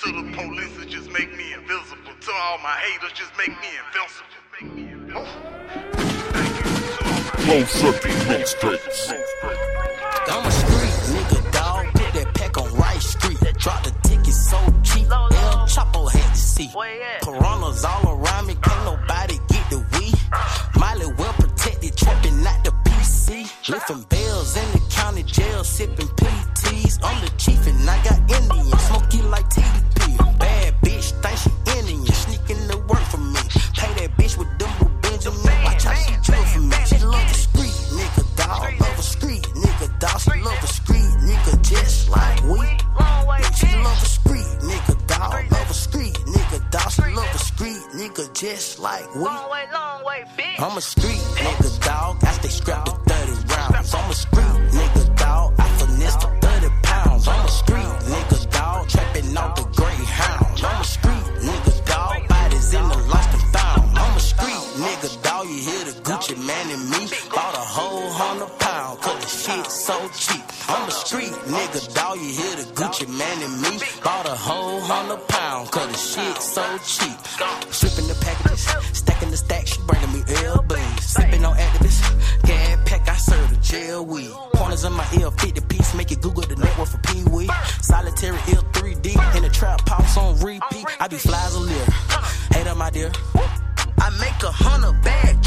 To the police, it just make me invisible. To all my haters, just make me invincible. Thank you to all my Close circuit mixtapes. I'm a street nigga, dog. Put that pack on Rice Street. Drop the ticket so cheap. El Chapo had to see. Piranhas all around me, can't nobody get the weed. Miley well protected, trapping out the PC. Lifting bells in the county jail, sipping PTs. Nigga, just like we. I'm a street nigga, dog. I stay strapped to 30 rounds. I'm a street nigga, dog. I finesse for 30 pounds. I'm a street nigga, dog. Trapping out the greyhound. I'm a street nigga, dog. Bodies in the lost and found. I'm a street nigga, dog. You hear the Gucci Mane in me? Bought a whole hundred pound, cause the shit so cheap. I'm a street nigga, dog. You hear the Gucci Mane and me? Bought a whole hundred pound, cause the shit so cheap. Stripping the packages, stacking the stacks, she bringing me LBs. Sipping on Actavis, gas pack, I serve the jail weed. Pointers in my ear, 50 piece, make it Google the network for Pee Wee. Solitary ill 3D, in the trap house on repeat. I be fly as a lyric. Hate up, my dear. I make a hundred bag